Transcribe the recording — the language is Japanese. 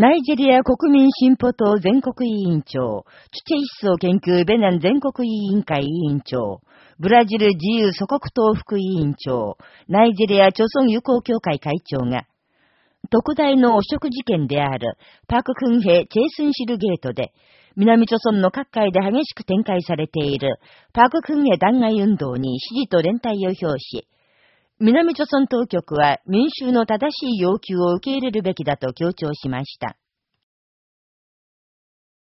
ナイジェリア国民進歩党全国委員長、チチェ思想研究ベナン全国委員会委員長、ブラジル自由祖国党副委員長、ナイジェリア朝鮮友好協会会長が、特大の汚職事件である、パククンヘチェイスンシルゲートで、南朝鮮の各界で激しく展開されている、パククンヘ弾劾運動に支持と連帯を表し、南朝鮮当局は民衆の正しい要求を受け入れるべきだと強調しました。